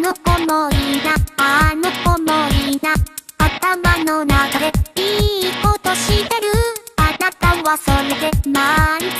の子もいなあの子もいな。頭の中でいいことしてる。あなたはそれで満足。